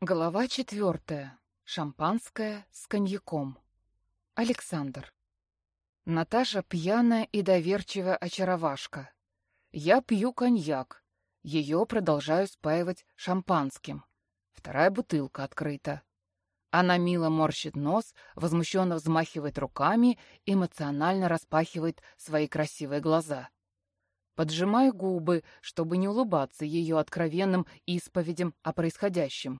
Глава четвертая. Шампанское с коньяком. Александр. Наташа пьяная и доверчивая очаровашка. Я пью коньяк. Ее продолжаю спаивать шампанским. Вторая бутылка открыта. Она мило морщит нос, возмущенно взмахивает руками, эмоционально распахивает свои красивые глаза. Поджимаю губы, чтобы не улыбаться ее откровенным исповедям о происходящем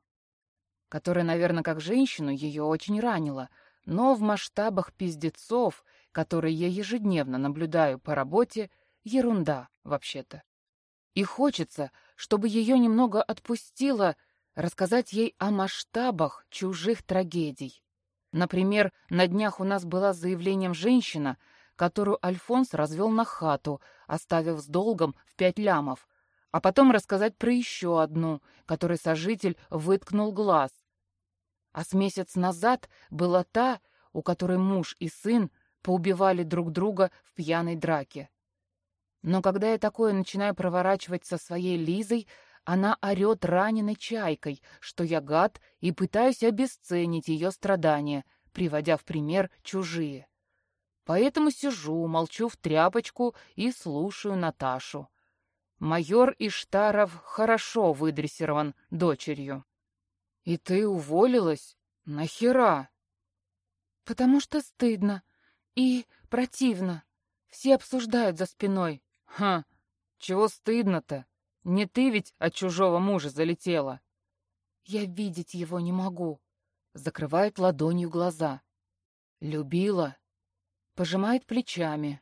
которая, наверное, как женщину ее очень ранила, но в масштабах пиздецов, которые я ежедневно наблюдаю по работе, ерунда вообще-то. И хочется, чтобы ее немного отпустило рассказать ей о масштабах чужих трагедий. Например, на днях у нас была с заявлением женщина, которую Альфонс развел на хату, оставив с долгом в пять лямов, а потом рассказать про еще одну, которой сожитель выткнул глаз. А с месяц назад была та, у которой муж и сын поубивали друг друга в пьяной драке. Но когда я такое начинаю проворачивать со своей Лизой, она орет раненой чайкой, что я гад, и пытаюсь обесценить ее страдания, приводя в пример чужие. Поэтому сижу, молчу в тряпочку и слушаю Наташу. Майор Иштаров хорошо выдрессирован дочерью. «И ты уволилась? Нахера?» «Потому что стыдно и противно. Все обсуждают за спиной». «Ха! Чего стыдно-то? Не ты ведь от чужого мужа залетела?» «Я видеть его не могу», — закрывает ладонью глаза. «Любила?» Пожимает плечами.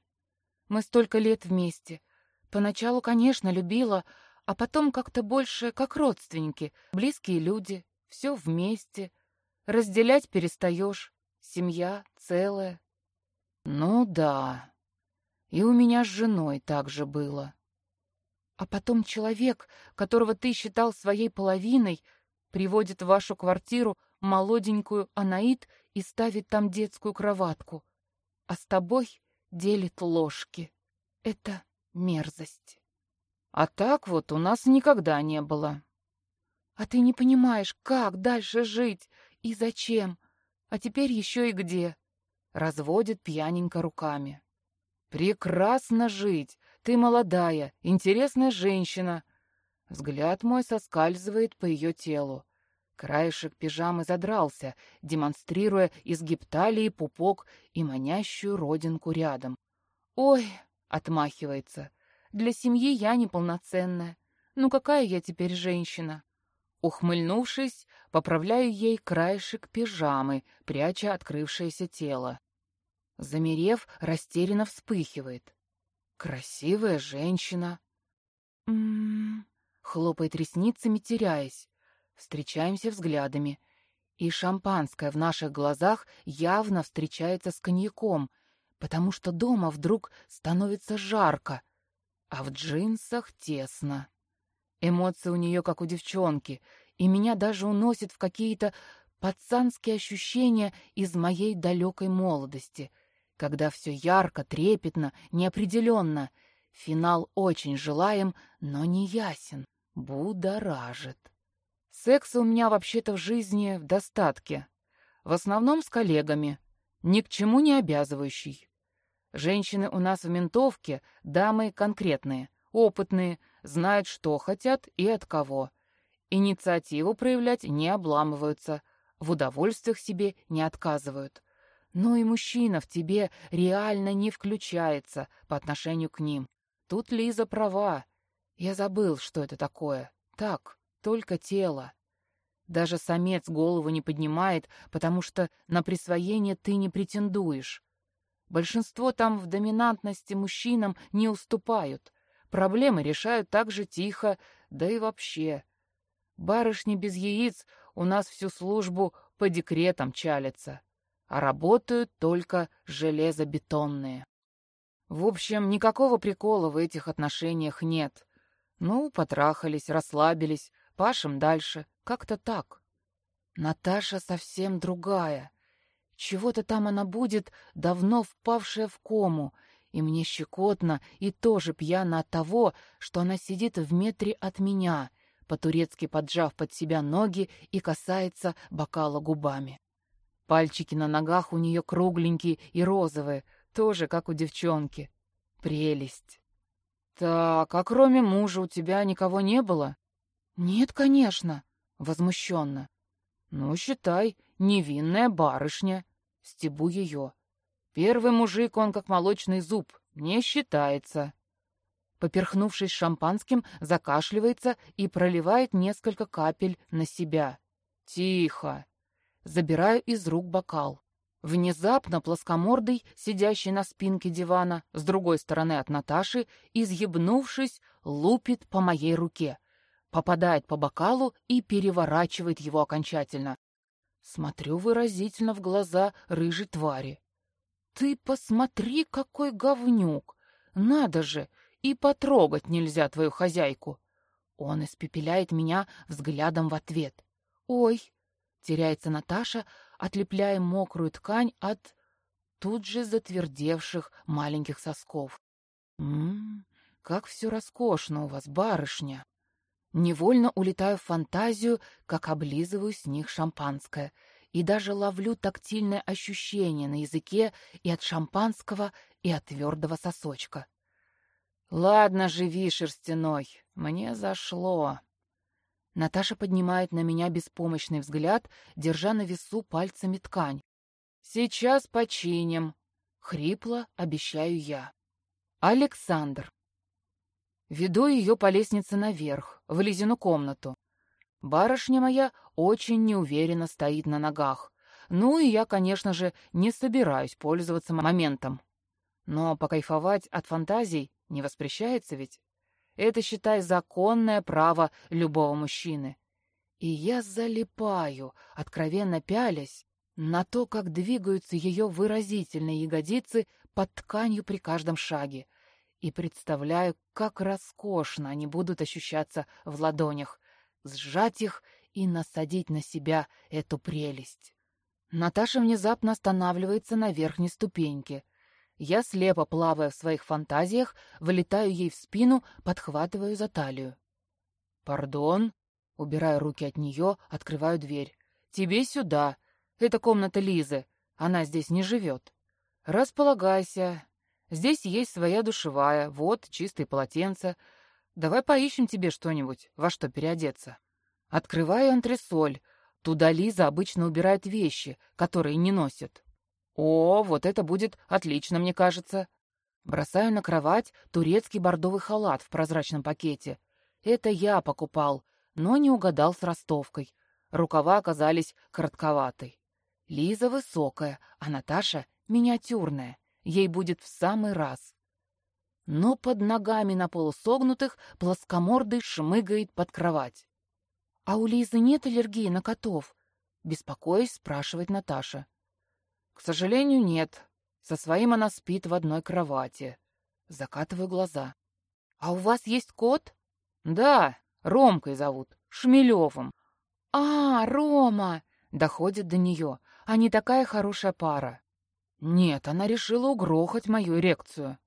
«Мы столько лет вместе. Поначалу, конечно, любила, а потом как-то больше как родственники, близкие люди. Все вместе. Разделять перестаешь. Семья целая. Ну да. И у меня с женой так же было. А потом человек, которого ты считал своей половиной, приводит в вашу квартиру молоденькую Анаит и ставит там детскую кроватку. А с тобой делит ложки. Это мерзость. А так вот у нас никогда не было. А ты не понимаешь, как дальше жить и зачем, а теперь еще и где. Разводит пьяненько руками. Прекрасно жить. Ты молодая, интересная женщина. Взгляд мой соскальзывает по ее телу. Краешек пижамы задрался, демонстрируя изгиб талии, пупок и манящую родинку рядом. «Ой!» — отмахивается. «Для семьи я неполноценная. Ну какая я теперь женщина?» Ухмыльнувшись, поправляю ей краешек пижамы, пряча открывшееся тело. Замерев, растерянно вспыхивает. «Красивая женщина!» «М-м-м...» хлопает ресницами, теряясь. Встречаемся взглядами. И шампанское в наших глазах явно встречается с коньяком, потому что дома вдруг становится жарко, а в джинсах тесно. Эмоции у нее, как у девчонки, и меня даже уносит в какие-то пацанские ощущения из моей далекой молодости, когда все ярко, трепетно, неопределенно. Финал очень желаем, но не ясен, будоражит. Секса у меня вообще-то в жизни в достатке. В основном с коллегами, ни к чему не обязывающий. Женщины у нас в ментовке, дамы конкретные, опытные, знают, что хотят и от кого. Инициативу проявлять не обламываются, в удовольствиях себе не отказывают. Но и мужчина в тебе реально не включается по отношению к ним. Тут Лиза права. Я забыл, что это такое. Так, только тело. Даже самец голову не поднимает, потому что на присвоение ты не претендуешь. Большинство там в доминантности мужчинам не уступают. Проблемы решают так же тихо, да и вообще. Барышни без яиц у нас всю службу по декретам чалятся, а работают только железобетонные. В общем, никакого прикола в этих отношениях нет. Ну, потрахались, расслабились, пашем дальше, как-то так. Наташа совсем другая. Чего-то там она будет, давно впавшая в кому — и мне щекотно и тоже пьяно от того, что она сидит в метре от меня, по-турецки поджав под себя ноги и касается бокала губами. Пальчики на ногах у нее кругленькие и розовые, тоже как у девчонки. Прелесть. «Так, а кроме мужа у тебя никого не было?» «Нет, конечно», — возмущенно. «Ну, считай, невинная барышня». Стебу ее. «Первый мужик, он как молочный зуб, не считается». Поперхнувшись шампанским, закашливается и проливает несколько капель на себя. «Тихо!» Забираю из рук бокал. Внезапно плоскомордый, сидящий на спинке дивана, с другой стороны от Наташи, изъебнувшись, лупит по моей руке. Попадает по бокалу и переворачивает его окончательно. Смотрю выразительно в глаза рыжей твари. «Ты посмотри, какой говнюк! Надо же! И потрогать нельзя твою хозяйку!» Он испепеляет меня взглядом в ответ. «Ой!» — теряется Наташа, отлепляя мокрую ткань от тут же затвердевших маленьких сосков. «Ммм, как все роскошно у вас, барышня!» Невольно улетаю в фантазию, как облизываю с них шампанское, и даже ловлю тактильное ощущение на языке и от шампанского, и от твердого сосочка. «Ладно, живи, шерстяной, мне зашло». Наташа поднимает на меня беспомощный взгляд, держа на весу пальцами ткань. «Сейчас починим», — хрипло обещаю я. Александр. Веду ее по лестнице наверх, в Лизину комнату. Барышня моя очень неуверенно стоит на ногах. Ну и я, конечно же, не собираюсь пользоваться моментом. Но покайфовать от фантазий не воспрещается ведь. Это, считай, законное право любого мужчины. И я залипаю, откровенно пялясь, на то, как двигаются ее выразительные ягодицы под тканью при каждом шаге, и представляю, как роскошно они будут ощущаться в ладонях, сжать их и насадить на себя эту прелесть. Наташа внезапно останавливается на верхней ступеньке. Я, слепо плавая в своих фантазиях, вылетаю ей в спину, подхватываю за талию. «Пардон?» Убираю руки от нее, открываю дверь. «Тебе сюда. Это комната Лизы. Она здесь не живет. Располагайся. Здесь есть своя душевая, вот, чистые полотенца. Давай поищем тебе что-нибудь, во что переодеться. Открываю антресоль. Туда Лиза обычно убирает вещи, которые не носит. О, вот это будет отлично, мне кажется. Бросаю на кровать турецкий бордовый халат в прозрачном пакете. Это я покупал, но не угадал с ростовкой. Рукава оказались коротковатой. Лиза высокая, а Наташа миниатюрная. Ей будет в самый раз. Но под ногами на полусогнутых плоскомордый шмыгает под кровать. «А у Лизы нет аллергии на котов?» Беспокоясь, спрашивает Наташа. «К сожалению, нет. Со своим она спит в одной кровати». Закатываю глаза. «А у вас есть кот?» «Да, Ромкой зовут, Шмелевым». «А, Рома!» — доходит до нее. «Они такая хорошая пара». Нет, она решила угрохать мою эрекцию.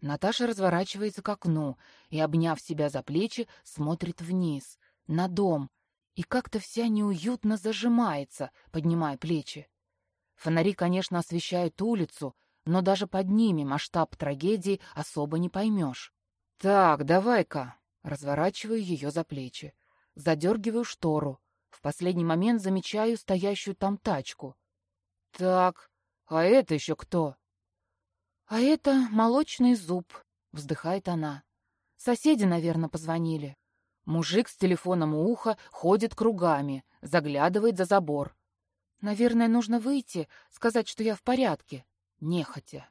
Наташа разворачивается к окну и, обняв себя за плечи, смотрит вниз, на дом, и как-то вся неуютно зажимается, поднимая плечи. Фонари, конечно, освещают улицу, но даже под ними масштаб трагедии особо не поймешь. «Так, давай-ка!» Разворачиваю ее за плечи. Задергиваю штору. В последний момент замечаю стоящую там тачку. «Так, «А это еще кто?» «А это молочный зуб», — вздыхает она. «Соседи, наверное, позвонили». Мужик с телефоном у уха ходит кругами, заглядывает за забор. «Наверное, нужно выйти, сказать, что я в порядке». Нехотя.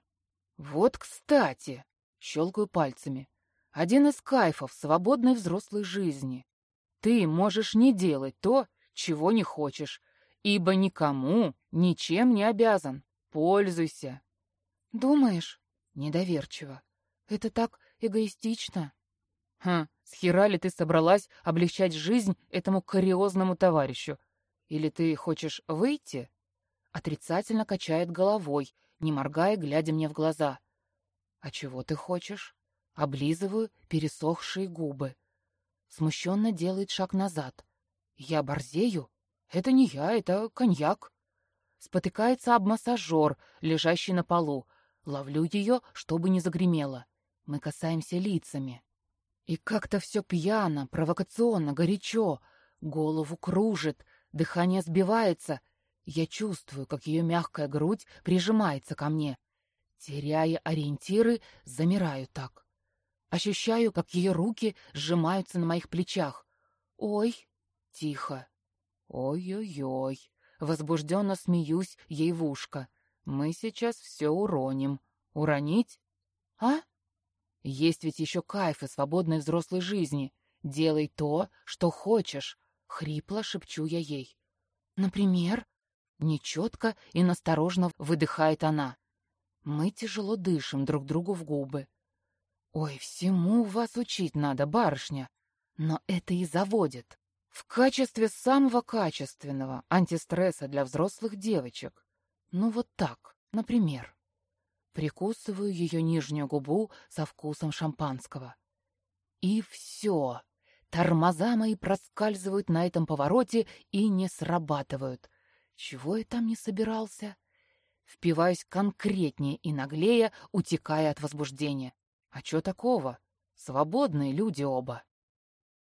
«Вот кстати!» — щелкаю пальцами. «Один из кайфов свободной взрослой жизни. Ты можешь не делать то, чего не хочешь, ибо никому ничем не обязан. Пользуйся. Думаешь? Недоверчиво. Это так эгоистично. Хм, с хера ли ты собралась облегчать жизнь этому кариозному товарищу? Или ты хочешь выйти? Отрицательно качает головой, не моргая, глядя мне в глаза. А чего ты хочешь? Облизываю пересохшие губы. смущенно делает шаг назад. Я борзею? Это не я, это коньяк. Спотыкается об массажер, лежащий на полу. Ловлю ее, чтобы не загремело. Мы касаемся лицами. И как-то все пьяно, провокационно, горячо. Голову кружит, дыхание сбивается. Я чувствую, как ее мягкая грудь прижимается ко мне. Теряя ориентиры, замираю так. Ощущаю, как ее руки сжимаются на моих плечах. «Ой!» — тихо. «Ой-ой-ой!» — возбужденно смеюсь ей в ушко. «Мы сейчас все уроним. Уронить? А? Есть ведь еще кайфы свободной взрослой жизни. Делай то, что хочешь!» — хрипло шепчу я ей. «Например?» Нечетко и насторожно выдыхает она. Мы тяжело дышим друг другу в губы. «Ой, всему вас учить надо, барышня!» Но это и заводит. В качестве самого качественного антистресса для взрослых девочек. Ну вот так, например. Прикусываю ее нижнюю губу со вкусом шампанского. И все. Тормоза мои проскальзывают на этом повороте и не срабатывают. Чего я там не собирался? Впиваюсь конкретнее и наглее, утекая от возбуждения. А чё такого? Свободные люди оба.